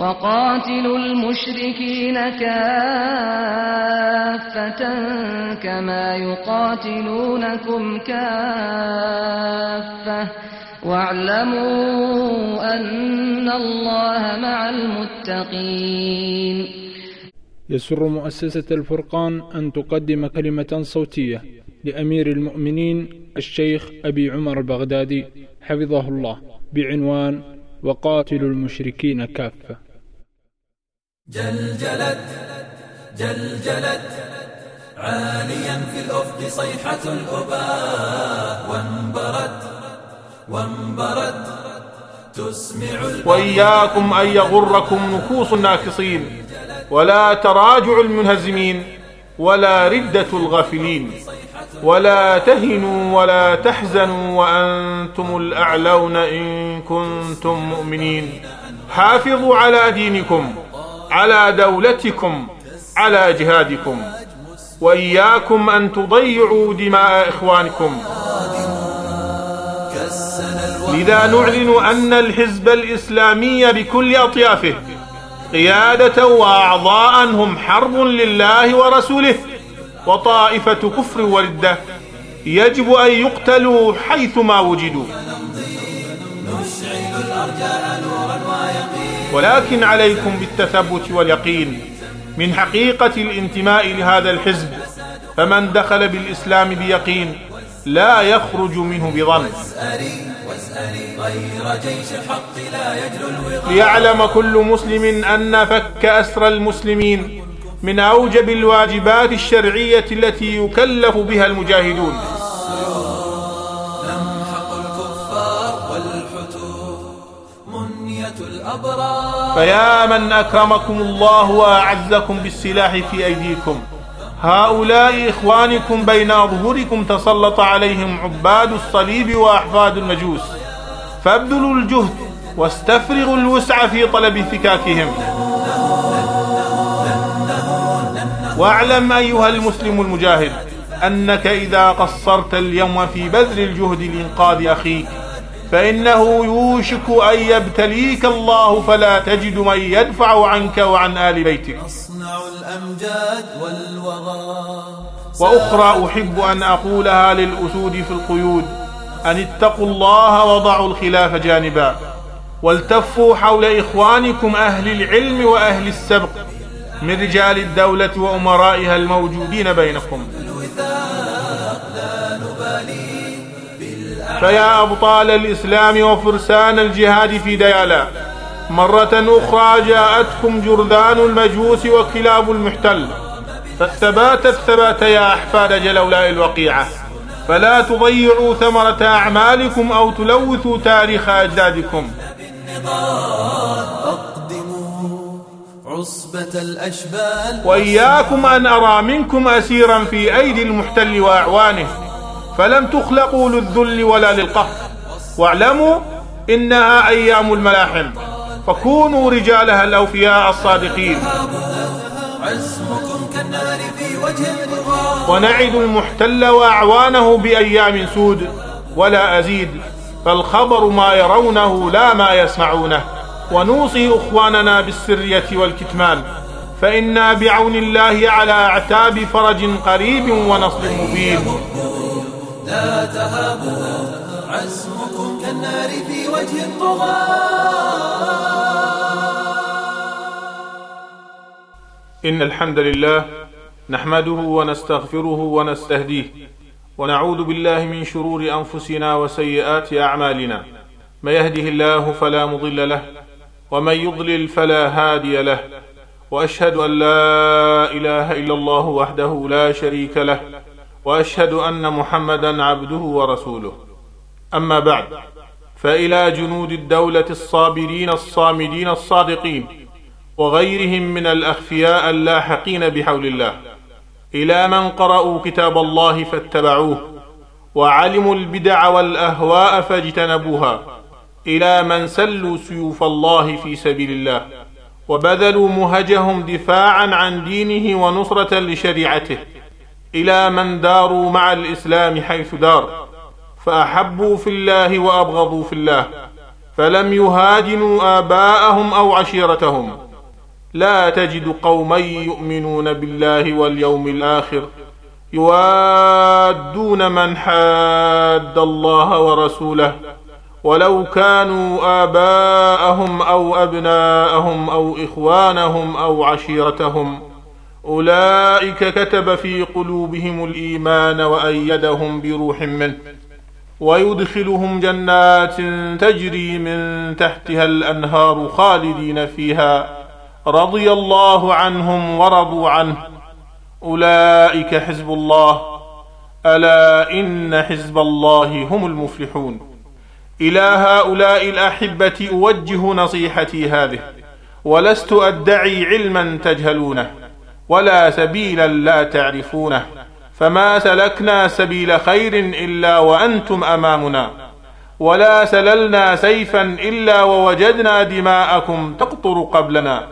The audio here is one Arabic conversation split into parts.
وقاتلوا المشركين كافة كما يقاتلونكم كافة. واعلموا أن الله مع المتقين. يسر مؤسسة الفرقان أن تقدم كلمة صوتية لأمير المؤمنين الشيخ أبي عمر البغدادي حفظه الله بعنوان وقاتلوا المشركين كافة. جلجلت جلجلت. عاليا في الأفق صيحة الأباء. وانبرت وانبرت. تسمع وإياكم أن يغركم نفوس الناكصين. ولا تراجع المنهزمين. ولا ردة الغافلين. ولا تهنوا ولا تحزنوا وأنتم الأعلون إن كنتم مؤمنين. حافظوا على دينكم. على دولتكم على جهادكم. وإياكم أن تضيعوا دماء إخوانكم. لذا نعلن أن الحزب الإسلامي بكل أطيافه قيادة وأعضاء هم حرب لله ورسوله وطائفة كفر وردة يجب أن يقتلوا حيثما وجدوا. ولكن عليكم بالتثبت واليقين. من حقيقة الانتماء لهذا الحزب فمن دخل بالإسلام بيقين لا يخرج منه بظن. ليعلم كل مسلم أن فك أسر المسلمين من أوجب الواجبات الشرعية التي يكلف بها المجاهدون. فيا من أكرمكم الله وأعزكم بالسلاح في أيديكم. هؤلاء إخوانكم بين ظهوركم تسلط عليهم عباد الصليب وأحفاد المجوس. فابذلوا الجهد واستفرغوا الوسع في طلب فكاكهم. واعلم أيها المسلم المجاهد أنك إذا قصرت اليوم في بذل الجهد لإنقاذ أخيك فإنه يوشك أن يبتليك الله فلا تجد من يدفع عنك وعن آل بيتك. الأمجاد وأخرى أحب أن أقولها للأسود في القيود. أن اتقوا الله وضعوا الخلاف جانبا. والتفوا حول إخوانكم أهل العلم وأهل السبق. من رجال الدولة وأمرائها الموجودين بينكم. فيا أبطال الإسلام وفرسان الجهاد في ديالا. مرة أخرى جاءتكم جرذان المجوس وكلاب المحتل. فالثبات الثبات يا أحفاد جلولاء الوقيعة. فلا تضيعوا ثمرة أعمالكم أو تلوثوا تاريخ أجدادكم. وإياكم أن أرى منكم أسيرا في أيدي المحتل وأعوانه. فلم تخلقوا للذل ولا للقهر. واعلموا إنها أيام الملاحم. فكونوا رجالها الأوفياء الصادقين. ونعد المحتل وأعوانه بأيام سود ولا أزيد. فالخبر ما يرونه لا ما يسمعونه. ونوصي إخواننا بالسرية والكتمان. فإنا بعون الله على أعتاب فرج قريب ونصر مبين. لا تهابوا عزمكم كالنار في وجه الطغاة. إن الحمد لله نحمده ونستغفره ونستهديه ونعوذ بالله من شرور أنفسنا وسيئات أعمالنا. من يهده الله فلا مضل له ومن يضلل فلا هادي له وأشهد أن لا إله إلا الله وحده لا شريك له وأشهد أن محمدا عبده ورسوله. أما بعد فإلى جنود الدولة الصابرين الصامدين الصادقين وغيرهم من الأخفياء اللاحقين بحول الله إلى من قرأوا كتاب الله فاتبعوه وعلموا البدع والأهواء فاجتنبوها إلى من سلوا سيوف الله في سبيل الله وبذلوا مهجهم دفاعا عن دينه ونصرة لشريعته. إلى من داروا مع الإسلام حيث دار فأحبوا في الله وأبغضوا في الله فلم يهاجنوا آباءهم أو عشيرتهم. لا تجد قوما يؤمنون بالله واليوم الآخر يوادون من حاد الله ورسوله ولو كانوا آباءهم أو أبناءهم أو إخوانهم أو عشيرتهم. أولئك كتب في قلوبهم الإيمان وأيدهم بروح منه ويدخلهم جنات تجري من تحتها الأنهار خالدين فيها رضي الله عنهم ورضوا عنه. أولئك حزب الله ألا إن حزب الله هم المفلحون. إلى هؤلاء الأحبة أوجه نصيحتي هذه ولست أدعي علما تجهلونه. ولا سبيلا لا تعرفونه. فما سلكنا سبيل خير إلا وأنتم أمامنا. ولا سللنا سيفا إلا ووجدنا دماءكم تقطر قبلنا.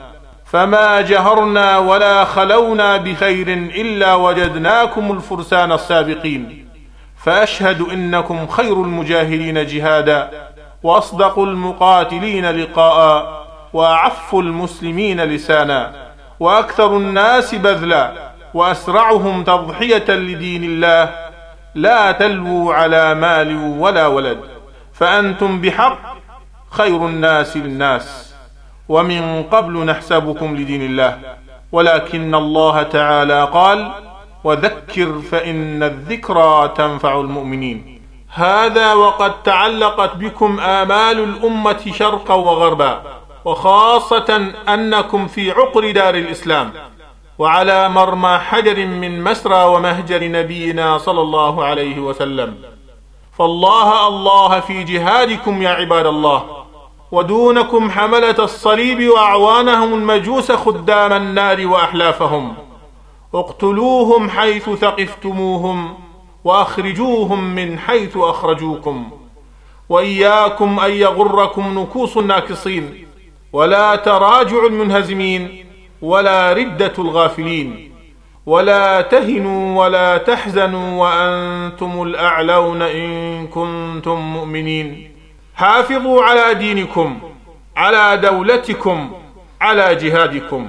فما جهرنا ولا خلونا بخير إلا وجدناكم الفرسان السابقين. فأشهد إنكم خير المجاهدين جهادا وأصدق المقاتلين لقاء وأعف المسلمين لسانا. وأكثر الناس بذلا وأسرعهم تضحية لدين الله. لا تلووا على مال ولا ولد فأنتم بحق خير الناس للناس. ومن قبل نحسبكم لدين الله. ولكن الله تعالى قال وذكر فإن الذكرى تنفع المؤمنين. هذا وقد تعلقت بكم آمال الأمة شرقا وغربا. وخاصة أنكم في عقر دار الإسلام وعلى مرمى حجر من مسرى ومهجر نبينا صلى الله عليه وسلم. فالله الله في جهادكم يا عباد الله ودونكم حملة الصليب وأعوانهم المجوس خدام النار وأحلافهم. اقتلوهم حيث ثقفتموهم وأخرجوهم من حيث أخرجوكم. وإياكم أن يغركم نكوص الناكصين ولا تراجع المنهزمين ولا ردة الغافلين ولا تهنوا ولا تحزنوا وأنتم الأعلون إن كنتم مؤمنين. حافظوا على دينكم على دولتكم على جهادكم.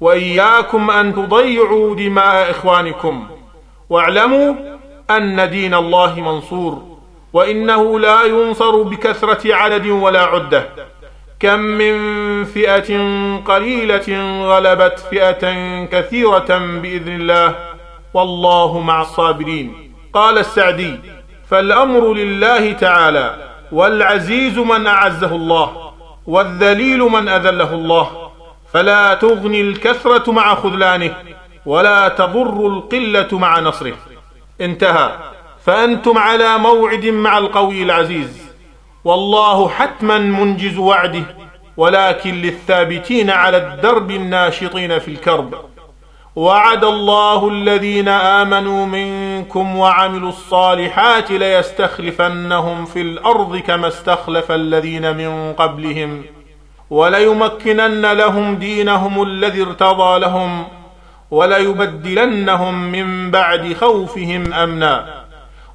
وإياكم أن تضيعوا دماء إخوانكم. واعلموا أن دين الله منصور وإنه لا ينصر بكثرة عدد ولا عدة. كم من فئة قليلة غلبت فئة كثيرة بإذن الله. والله مع الصابرين. قال السعدي فالأمر لله تعالى والعزيز من أعزه الله والذليل من أذله الله. فلا تغني الكثرة مع خذلانه ولا تضر القلة مع نصره. انتهى. فأنتم على موعد مع القوي العزيز. والله حتما منجز وعده ولكن للثابتين على الدرب الناشطين في الكرب. وعد الله الذين آمنوا منكم وعملوا الصالحات ليستخلفنهم في الأرض كما استخلف الذين من قبلهم وليمكنن لهم دينهم الذي ارتضى لهم وليبدلنهم من بعد خوفهم أمنا.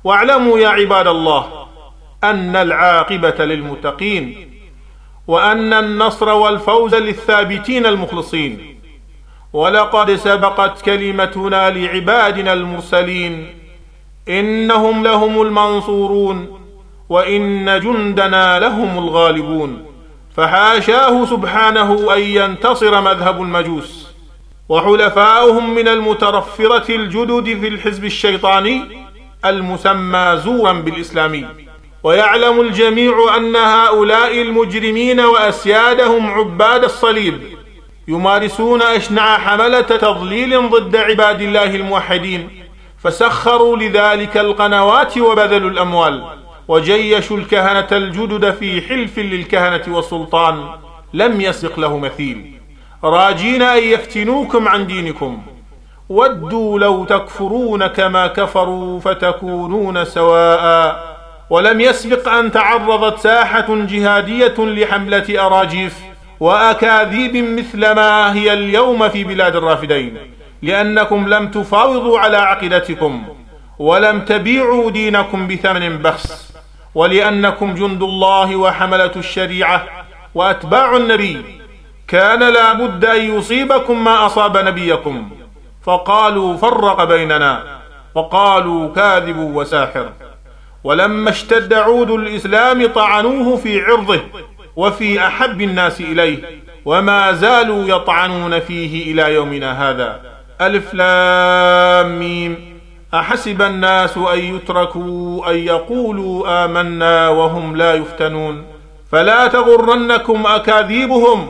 واعلموا يا عباد الله أن العاقبة للمتقين وأن النصر والفوز للثابتين المخلصين. ولقد سبقت كلمتنا لعبادنا المرسلين إنهم لهم المنصورون وإن جندنا لهم الغالبون. فحاشاه سبحانه أن ينتصر مذهب المجوس. وحلفاؤهم من المترفرة الجدد في الحزب الشيطاني المسمى زورا بالإسلامي. ويعلم الجميع أن هؤلاء المجرمين وأسيادهم عباد الصليب يمارسون إشنع حملة تضليل ضد عباد الله الموحدين فسخروا لذلك القنوات وبذلوا الأموال وجيشوا الكهنة الجدد في حلف للكهنة والسلطان لم يسق له مثيل. راجين أن يفتنوكم عن دينكم. ودوا لو تكفرون كما كفروا فتكونون سواء. ولم يسبق أن تعرضت ساحة جهادية لحملة أراجيف وأكاذيب مثل ما هي اليوم في بلاد الرافدين لأنكم لم تفاوضوا على عقيدتكم ولم تبيعوا دينكم بثمن بخس ولأنكم جند الله وحملة الشريعة وأتباع النبي. كان لا بد أن يصيبكم ما أصاب نبيكم. فقالوا فرق بيننا وقالوا كاذب وساحر. ولما اشتد عود الإسلام طعنوه في عرضه وفي أحب الناس إليه وما زالوا يطعنون فيه إلى يومنا هذا. ألف لام ميم. أحسب الناس أن يتركوا أن يقولوا آمنا وهم لا يفتنون. فلا تغرنكم أكاذيبهم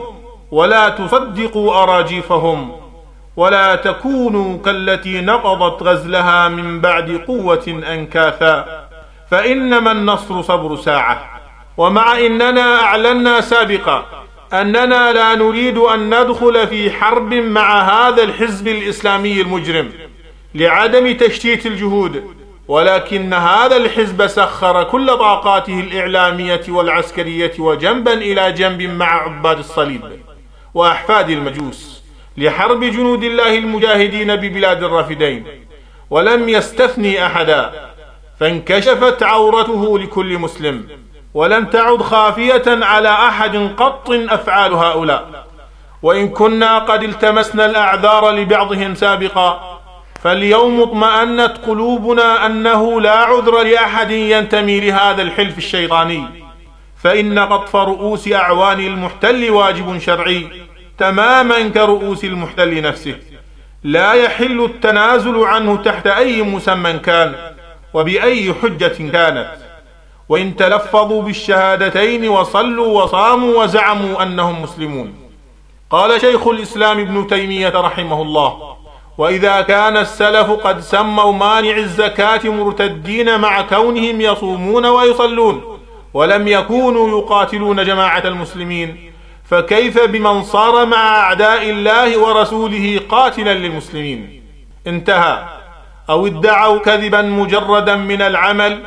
ولا تصدقوا أراجيفهم. ولا تكونوا كالتي نقضت غزلها من بعد قوة أنكاثا. فإنما النصر صبر ساعة. ومع إننا أعلنا سابقا أننا لا نريد أن ندخل في حرب مع هذا الحزب الإسلامي المجرم لعدم تشتيت الجهود ولكن هذا الحزب سخر كل طاقاته الإعلامية والعسكرية وجنبا إلى جنب مع عباد الصليب وأحفاد المجوس لحرب جنود الله المجاهدين ببلاد الرافدين. ولم يستثني أحدا فانكشفت عورته لكل مسلم ولم تعد خافية على أحد قط أفعال هؤلاء. وإن كنا قد التمسنا الأعذار لبعضهم سابقا فاليوم اطمأنت قلوبنا أنه لا عذر لأحد ينتمي لهذا الحلف الشيطاني. فإن قطف رؤوس أعوان المحتل واجب شرعي تماما كرؤوس المحتل نفسه. لا يحل التنازل عنه تحت أي مسمى كان. وبأي حجة كانت. وإن تلفظوا بالشهادتين وصلوا وصاموا وزعموا أنهم مسلمون. قال شيخ الإسلام ابن تيمية رحمه الله وإذا كان السلف قد سموا مانع الزكاة مرتدين مع كونهم يصومون ويصلون ولم يكونوا يقاتلون جماعة المسلمين فكيف بمن صار مع أعداء الله ورسوله قاتلا للمسلمين؟ انتهى. أو ادعوا كذبا مجردا من العمل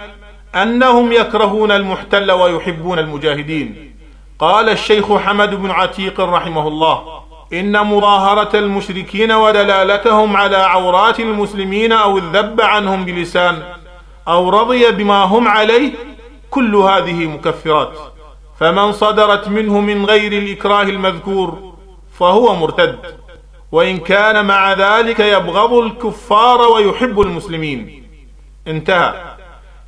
أنهم يكرهون المحتل ويحبون المجاهدين. قال الشيخ حمد بن عتيق رحمه الله إن مظاهرة المشركين ودلالتهم على عورات المسلمين أو الذب عنهم بلسان أو رضي بما هم عليه كل هذه مكفرات. فمن صدرت منه من غير الإكراه المذكور فهو مرتد. وإن كان مع ذلك يبغض الكفار ويحب المسلمين. انتهى.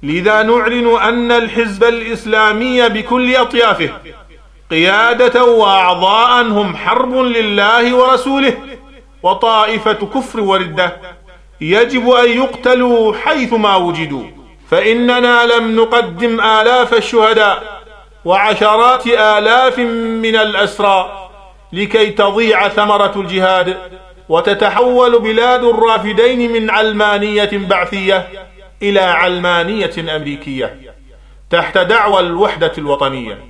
لذا نعلن أن الحزب الإسلامي بكل أطيافه قيادة وأعضاء هم حرب لله ورسوله وطائفة كفر وردة يجب أن يقتلوا حيثما وجدوا. فإننا لم نقدم آلاف الشهداء وعشرات آلاف من الأسرى لكي تضيع ثمرة الجهاد وتتحول بلاد الرافدين من علمانية بعثية إلى علمانية أمريكية تحت دعوى الوحدة الوطنية.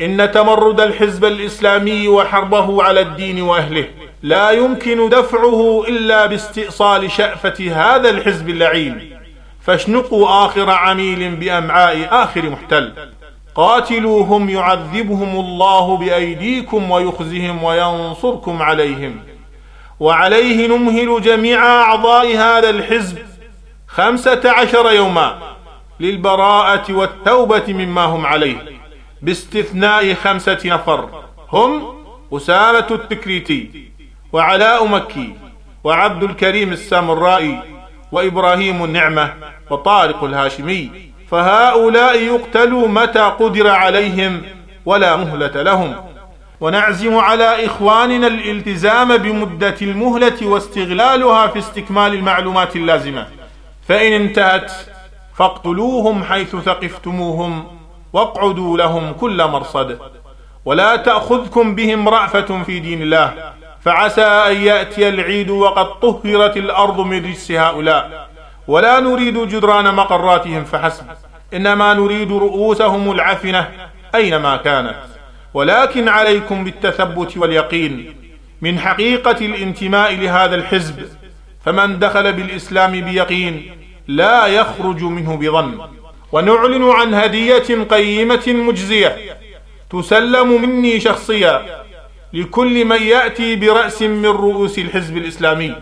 إن تمرد الحزب الإسلامي وحربه على الدين وأهله لا يمكن دفعه إلا باستئصال شأفة هذا الحزب اللعين. فاشنقوا آخر عميل بأمعاء آخر محتل. قاتلوهم يعذبهم الله بأيديكم ويخزهم وينصركم عليهم. وعليه نمهل جميع أعضاء هذا الحزب خمسة عشر يوما للبراءة والتوبة مما هم عليه باستثناء خمسة نفر هم أسامة التكريتي وعلاء مكي وعبد الكريم السامرائي وإبراهيم النعمة وطارق الهاشمي. فهؤلاء يقتلوا متى قدر عليهم ولا مهلة لهم. ونعزم على إخواننا الالتزام بمدة المهلة واستغلالها في استكمال المعلومات اللازمة. فإن انتهت فاقتلوهم حيث ثقفتموهم واقعدوا لهم كل مرصد. ولا تأخذكم بهم رأفة في دين الله. فعسى أن يأتي العيد وقد طهرت الأرض من رجس هؤلاء. ولا نريد جدران مقراتهم فحسب. إنما نريد رؤوسهم العفنة أينما كانت. ولكن عليكم بالتثبت واليقين. من حقيقة الانتماء لهذا الحزب فمن دخل بالإسلام بيقين لا يخرج منه بظن. ونعلن عن هدية قيمة مجزية. تسلم مني شخصيا لكل من يأتي برأس من رؤوس الحزب الإسلامي.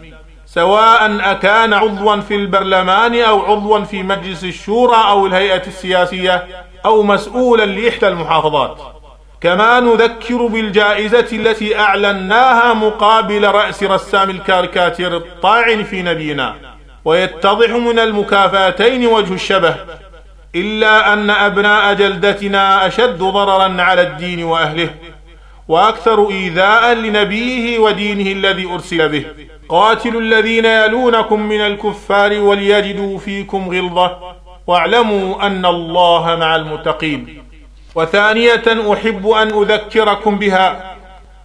سواء أكان عضوا في البرلمان أو عضوا في مجلس الشورى أو الهيئة السياسية أو مسؤولا لإحدى المحافظات. كما نذكر بالجائزة التي أعلناها مقابل رأس رسام الكاريكاتير الطاعن في نبينا. ويتضح من المكافاتين وجه الشبه إلا أن أبناء جلدتنا أشد ضررا على الدين وأهله وأكثر إيذاء لنبيه ودينه الذي أرسل به. قاتلوا الذين يلونكم من الكفار وليجدوا فيكم غلظة واعلموا أن الله مع المتقين. وثانية أحب أن أذكركم بها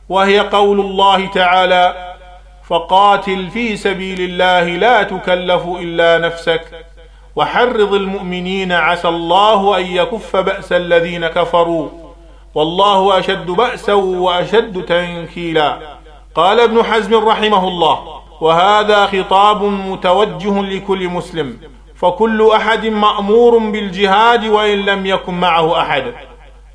وهي قول الله تعالى فقاتل في سبيل الله لا تكلف إلا نفسك وحرض المؤمنين عسى الله أن يكف بأس الذين كفروا والله أشد بأسا وأشد تنكيلا. قال ابن حزم رحمه الله وهذا خطاب متوجه لكل مسلم فكل أحد مأمور بالجهاد وإن لم يكن معه أحد.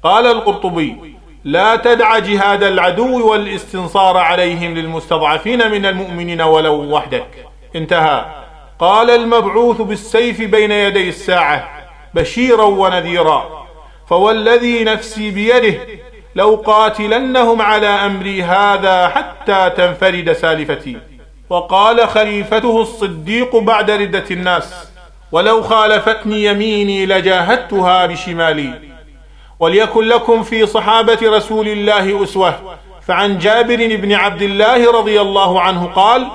قال القرطبي لا تدع جهاد العدو والاستنصار عليهم للمستضعفين من المؤمنين ولو وحدك. انتهى. قال المبعوث بالسيف بين يدي الساعة بشيرا ونذيرا فوالذي نفسي بيده لو قاتلنهم على أمري هذا حتى تنفرد سالفتي. وقال خليفته الصديق بعد ردة الناس ولو خالفتني يميني لجاهدتها بشمالي. وليكن لكم في صحابة رسول الله أسوة. فعن جابر بن عبد الله رضي الله عنه قال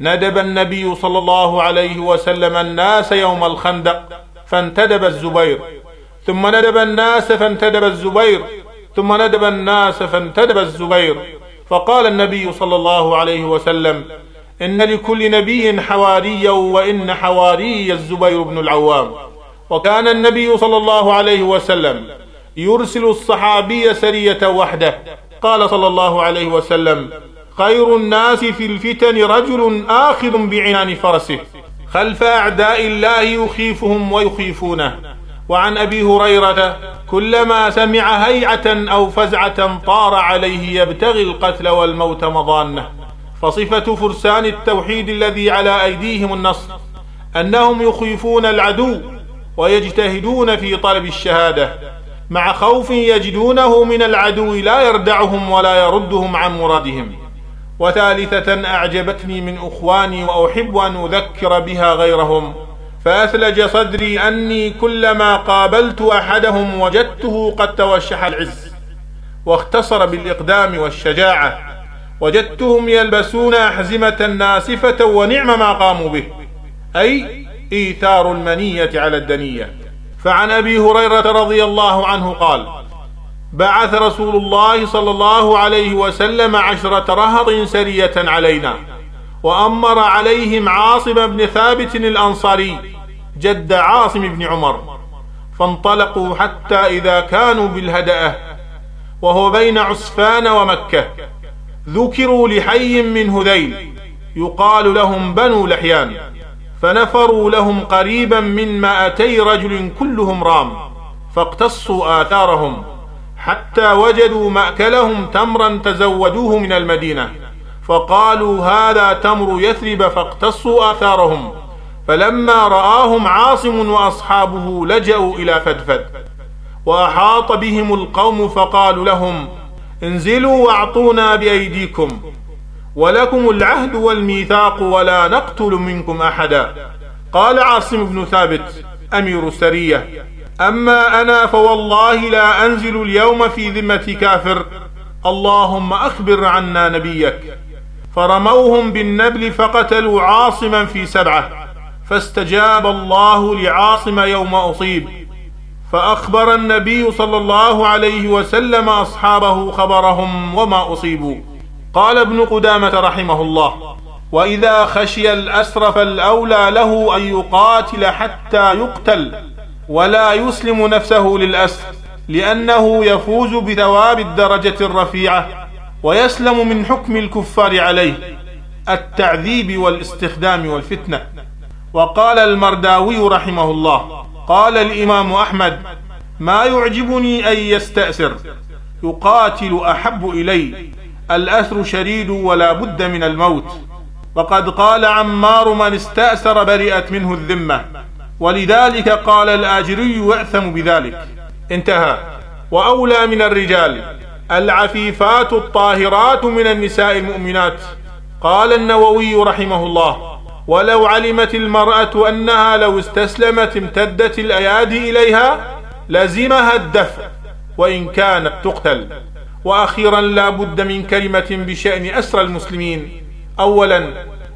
ندب النبي صلى الله عليه وسلم الناس يوم الخندق فانتدب الزبير. ثم ندب الناس فانتدب الزبير ثم ندب الناس فانتدب الزبير. فقال النبي صلى الله عليه وسلم إن لكل نبي حواريا وإن حواري الزبير بن العوام. وكان النبي صلى الله عليه وسلم يرسل الصحابي سرية وحده. قال صلى الله عليه وسلم خير الناس في الفتن رجل آخذ بعنان فرسه خلف أعداء الله يخيفهم ويخيفونه. وعن أبي هريرة كلما سمع هيعة أو فزعة طار عليه يبتغي القتل والموت مضانة. فصفة فرسان التوحيد الذي على أيديهم النصر أنهم يخيفون العدو ويجتهدون في طلب الشهادة مع خوف يجدونه من العدو لا يردعهم ولا يردهم عن مرادهم. وثالثة أعجبتني من أخواني وأحب أن أذكر بها غيرهم. فأثلج صدري أني كلما قابلت أحدهم وجدته قد توشح العز واختصر بالإقدام والشجاعة وجدتهم يلبسون أحزمة ناسفة ونعم ما قاموا به أي إيثار المنية على الدنية. فعن أبي هريرة رضي الله عنه قال بعث رسول الله صلى الله عليه وسلم عشرة رهط سرية علينا وأمر عليهم عاصم بن ثابت الأنصاري جد عاصم بن عمر فانطلقوا حتى إذا كانوا بالهدأة وهو بين عسفان ومكة. ذكروا لحي من هذيل يقال لهم بنو لحيان فنفروا لهم قريبا من مائتي رجل كلهم رام فاقتصوا آثارهم حتى وجدوا مأكلهم تمرا تزودوه من المدينة. فقالوا هذا تمر يثرب فاقتصوا آثارهم. فلما رآهم عاصم وأصحابه لجأوا إلى فدفد. وأحاط بهم القوم فقالوا لهم انزلوا واعطونا بأيديكم. ولكم العهد والميثاق ولا نقتل منكم أحدا. قال عاصم بن ثابت أمير السرية أما أنا فوالله لا أنزل اليوم في ذمة كافر. اللهم أخبر عنا نبيك. فرموهم بالنبل فقتلوا عاصما في سبعة فاستجاب الله لعاصم يوم أصيب فأخبر النبي صلى الله عليه وسلم أصحابه خبرهم وما أصيبوا. قال ابن قدامة رحمه الله وإذا خشي الأسر فالأولى له أن يقاتل حتى يقتل ولا يسلم نفسه للأسر لأنه يفوز بثواب الدرجة الرفيعة. ويسلم من حكم الكفار عليه التعذيب والاستخدام والفتنة. وقال المرداوي رحمه الله قال الإمام أحمد ما يعجبني أن يستأسر يقاتل أحب إلي الأسر شديد ولا بد من الموت. وقد قال عمار من استأسر برئت منه الذمة. ولذلك قال الآجري يأثم بذلك. انتهى. وأولى من الرجال العفيفات الطاهرات من النساء المؤمنات. قال النووي رحمه الله ولو علمت المرأة أنها لو استسلمت امتدت الأيادي إليها لزمها الدفع وإن كانت تقتل. وأخيرا لا بد من كلمة بشأن أسر المسلمين. أولا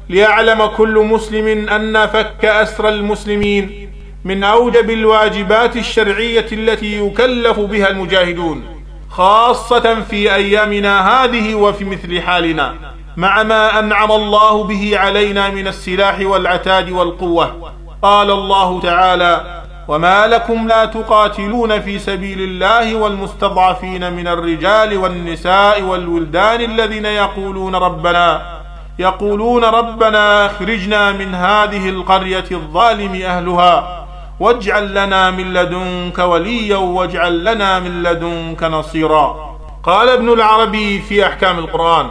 ليعلم كل مسلم أن فك أسر المسلمين من أوجب الواجبات الشرعية التي يكلف بها المجاهدون. خاصة في أيامنا هذه وفي مثل حالنا مع ما أنعم الله به علينا من السلاح والعتاد والقوة. قال الله تعالى وما لكم لا تقاتلون في سبيل الله والمستضعفين من الرجال والنساء والولدان الذين يقولون ربنا يقولون ربنا أخرجنا من هذه القرية الظالم أهلها. واجعل لنا من لدنك وليا واجعل لنا من لدنك نصيرا. قال ابن العربي في أحكام القرآن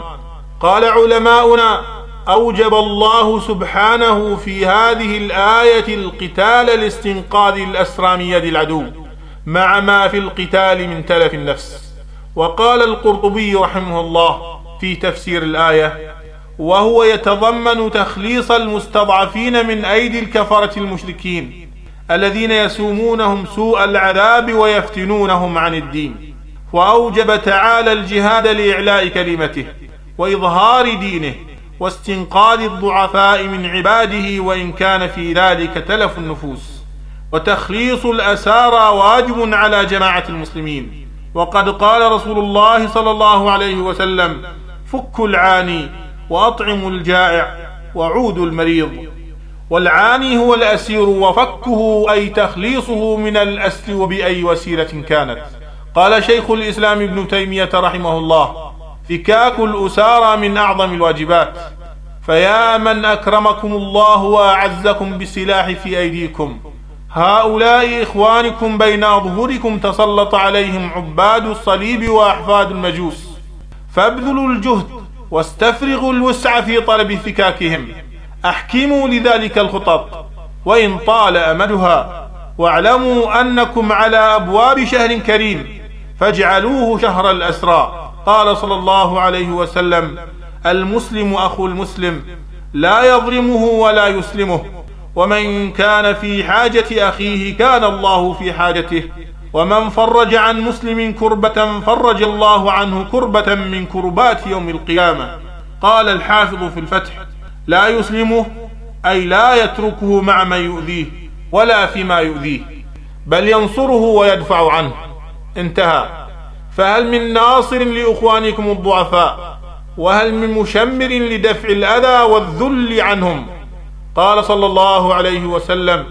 قال علماؤنا أوجب الله سبحانه في هذه الآية القتال لاستنقاذ الأسرى من يد العدو مع ما في القتال من تلف النفس. وقال القرطبي رحمه الله في تفسير الآية وهو يتضمن تخليص المستضعفين من أيدي الكفرة المشركين. الذين يسومونهم سوء العذاب ويفتنونهم عن الدين. وأوجب تعالى الجهاد لإعلاء كلمته وإظهار دينه واستنقاذ الضعفاء من عباده وإن كان في ذلك تلف النفوس. وتخليص الأسارى واجب على جماعة المسلمين. وقد قال رسول الله صلى الله عليه وسلم فكوا العاني وأطعموا الجائع وعودوا المريض. والعاني هو الأسير وفكه أي تخليصه من الأسر وبأي وسيلة كانت. قال شيخ الإسلام ابن تيمية رحمه الله فكاك الأسارى من أعظم الواجبات. فيا من أكرمكم الله وأعزكم بالسلاح في أيديكم. هؤلاء إخوانكم بين أظهركم تسلط عليهم عباد الصليب وأحفاد المجوس. فابذلوا الجهد واستفرغوا الوسع في طلب فكاكهم. أحكموا لذلك الخطط وإن طال أمدها واعلموا أنكم على أبواب شهر كريم فاجعلوه شهر الأسرى قال صلى الله عليه وسلم المسلم أخو المسلم لا يظلمه ولا يسلمه. ومن كان في حاجة أخيه كان الله في حاجته. ومن فرج عن مسلم كربة فرج الله عنه كربة من كربات يوم القيامة. قال الحافظ في الفتح لا يسلمه أي لا يتركه مع من يؤذيه ولا فيما يؤذيه بل ينصره ويدفع عنه. انتهى. فهل من ناصر لإخوانكم الضعفاء؟ وهل من مشمر لدفع الأذى والذل عنهم؟ قال صلى الله عليه وسلم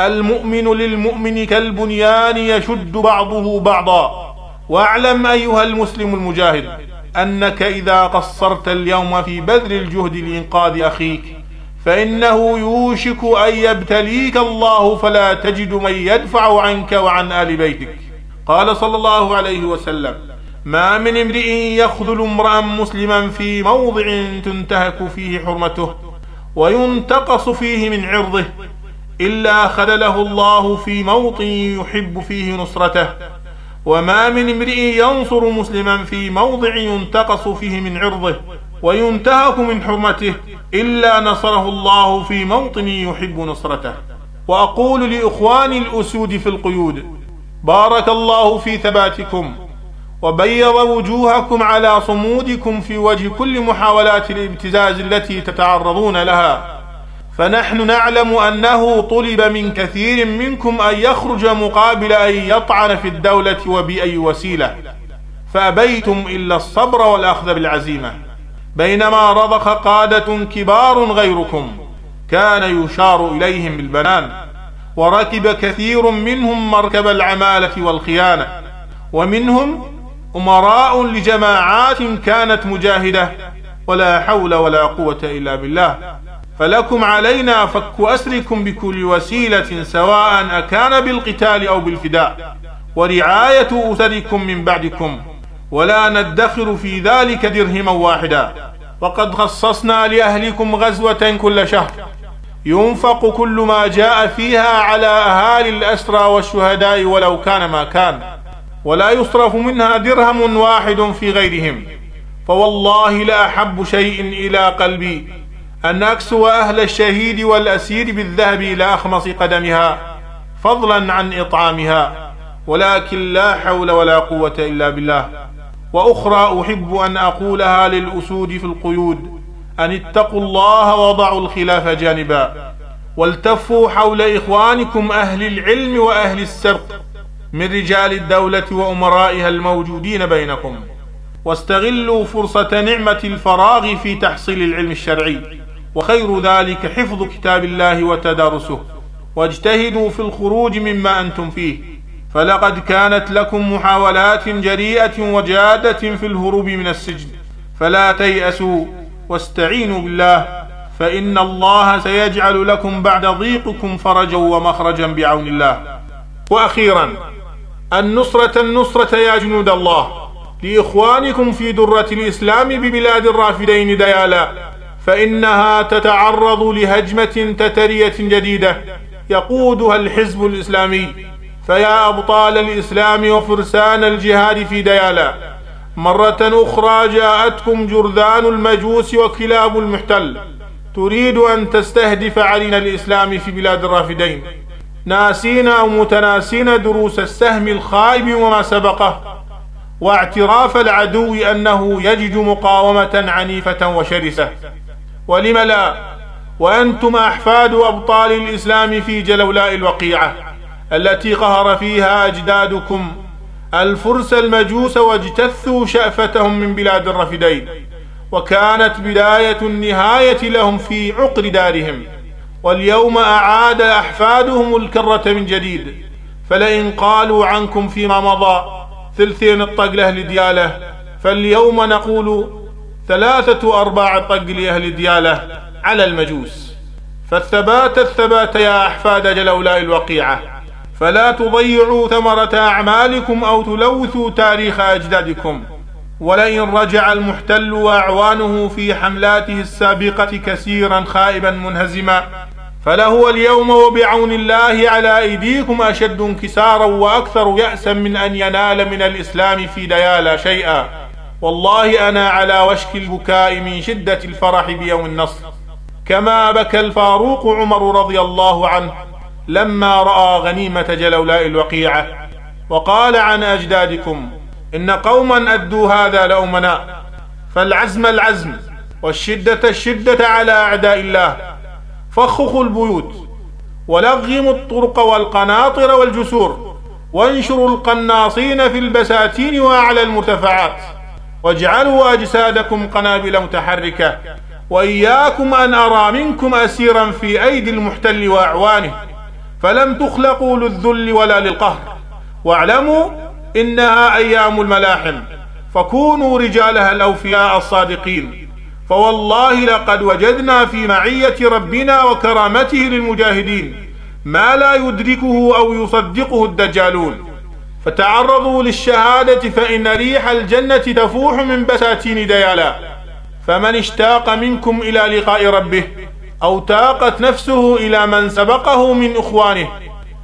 المؤمن للمؤمن كالبنيان يشد بعضه بعضا. واعلم أيها المسلم المجاهد أنك إذا قصرت اليوم في بذل الجهد لإنقاذ أخيك فإنه يوشك أن يبتليك الله فلا تجد من يدفع عنك وعن آل بيتك. قال صلى الله عليه وسلم ما من امرئ يخذل امرأ مسلما في موضع تنتهك فيه حرمته وينتقص فيه من عرضه إلا خذله الله في موطن يحب فيه نصرته وما من امرئ ينصر مسلما في موضع ينتقص فيه من عرضه وينتهك من حرمته إلا نصره الله في موطن يحب نصرته. وأقول لإخواني الأسود في القيود بارك الله في ثباتكم وبيض وجوهكم على صمودكم في وجه كل محاولات الابتزاز التي تتعرضون لها. فنحن نعلم أنه طلب من كثير منكم أن يخرج مقابل أن يطعن في الدولة وبأي وسيلة. فأبيتم إلا الصبر والأخذ بالعزيمة. بينما رضخ قادة كبار غيركم. كان يشار إليهم بالبنان. وركب كثير منهم مركب العمالة والخيانة. ومنهم أمراء لجماعات كانت مجاهدة. ولا حول ولا قوة إلا بالله. فلكم علينا فك أسركم بكل وسيلة سواء أكان بالقتال أو بالفداء. ورعاية أثركم من بعدكم. ولا ندخر في ذلك درهما واحدا. وقد خصصنا لأهلكم غزوة كل شهر. ينفق كل ما جاء فيها على أهالي الأسرى والشهداء ولو كان ما كان. ولا يصرف منها درهم واحد في غيرهم. فوالله لأحب شيء إلى قلبي. أن أكسو أهل الشهيد والأسير بالذهب إلى أخمص قدمها فضلا عن إطعامها ولكن لا حول ولا قوة إلا بالله. وأخرى أحب أن أقولها للأسود في القيود أن اتقوا الله وضعوا الخلاف جانبا والتفوا حول إخوانكم أهل العلم وأهل السرق من رجال الدولة وأمرائها الموجودين بينكم واستغلوا فرصة نعمة الفراغ في تحصيل العلم الشرعي. وخير ذلك حفظ كتاب الله وتدارسه. واجتهدوا في الخروج مما أنتم فيه. فلقد كانت لكم محاولات جريئة وجادة في الهروب من السجن. فلا تيأسوا واستعينوا بالله فإن الله سيجعل لكم بعد ضيقكم فرجا ومخرجا بعون الله. وأخيرا النصرة النصرة يا جنود الله. لإخوانكم في درة الإسلام ببلاد الرافدين ديالا. فإنها تتعرض لهجمة تترية جديدة يقودها الحزب الإسلامي. فيا أبطال الإسلام وفرسان الجهاد في ديالا. مرة أخرى جاءتكم جرذان المجوس وكلاب المحتل. تريد أن تستهدف علينا الإسلام في بلاد الرافدين. ناسين أو متناسين دروس السهم الخائب وما سبقه. واعتراف العدو أنه يجد مقاومة عنيفة وشرسة. ولم لا؟ وأنتم أحفاد أبطال الإسلام في جلولاء الوقيعة التي قهر فيها أجدادكم. الفرس المجوس واجتثوا شأفتهم من بلاد الرفدين وكانت بداية النهاية لهم في عقر دارهم. واليوم أعاد أحفادهم الكرة من جديد فلئن قالوا عنكم فيما مضى ثلثين الطق لأهل ديالة فاليوم نقول ثلاثة أرباع الطق لأهل ديالة على المجوس. فالثبات الثبات يا أحفاد جلولاء الوقيعة. فلا تضيعوا ثمرة أعمالكم أو تلوثوا تاريخ أجدادكم. ولئن رجع المحتل وأعوانه في حملاته السابقة كثيرا خائبا منهزما. فلهو اليوم وبعون الله على أيديكم أشد انكسارا وأكثر يأسا من أن ينال من الإسلام في ديالا شيئا. والله أنا على وشك البكاء من شدة الفرح بيوم النصر. كما بكى الفاروق عمر رضي الله عنه لما رأى غنيمة جلولاء الوقيعة وقال عن أجدادكم إن قوما أدوا هذا لأمنا فالعزم العزم والشدة الشدة على أعداء الله. فخخوا البيوت ولغموا الطرق والقناطر والجسور وانشروا القناصين في البساتين وأعلى المرتفعات. واجعلوا أجسادكم قنابل متحركة وإياكم أن أرى منكم أسيرا في أيدي المحتل وأعوانه. فلم تخلقوا للذل ولا للقهر. واعلموا إنها أيام الملاحم. فكونوا رجالها الأوفياء الصادقين. فوالله لقد وجدنا في معية ربنا وكرامته للمجاهدين ما لا يدركه أو يصدقه الدجالون. فتعرضوا للشهادة فإن ريح الجنة تفوح من بساتين ديالا. فمن اشتاق منكم إلى لقاء ربه أو تاقت نفسه إلى من سبقه من إخوانه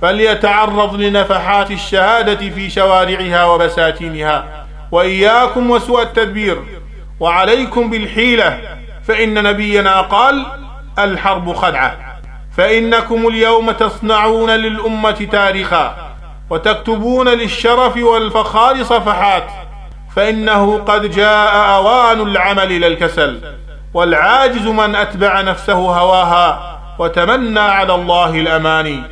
فليتعرض لنفحات الشهادة في شوارعها وبساتينها. وإياكم وسوء التدبير. وعليكم بالحيلة. فإن نبينا قال الحرب خدعة. فإنكم اليوم تصنعون للأمة تاريخا. وتكتبون للشرف والفخار صفحات فإنه قد جاء أوان العمل إلى الكسل والعاجز من أتبع نفسه هواها وتمنى على الله الأماني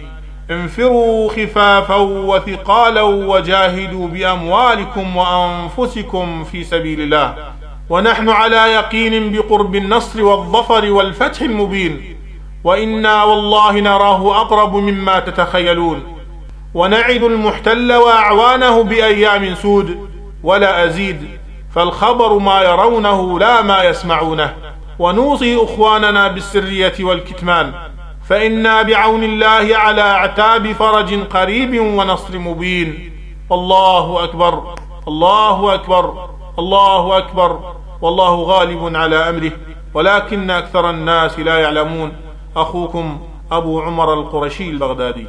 انفروا خفافا وثقالا وجاهدوا بأموالكم وأنفسكم في سبيل الله. ونحن على يقين بقرب النصر والظفر والفتح المبين. وإنا والله نراه أقرب مما تتخيلون. ونعد المحتل وأعوانه بأيام سود ولا أزيد فالخبر ما يرونه لا ما يسمعونه. ونوصي إخواننا بالسرية والكتمان فإنا بعون الله على أعتاب فرج قريب ونصر مبين. الله أكبر الله أكبر الله أكبر والله غالب على أمره ولكن أكثر الناس لا يعلمون. أخوكم أبو عمر القرشي البغدادي.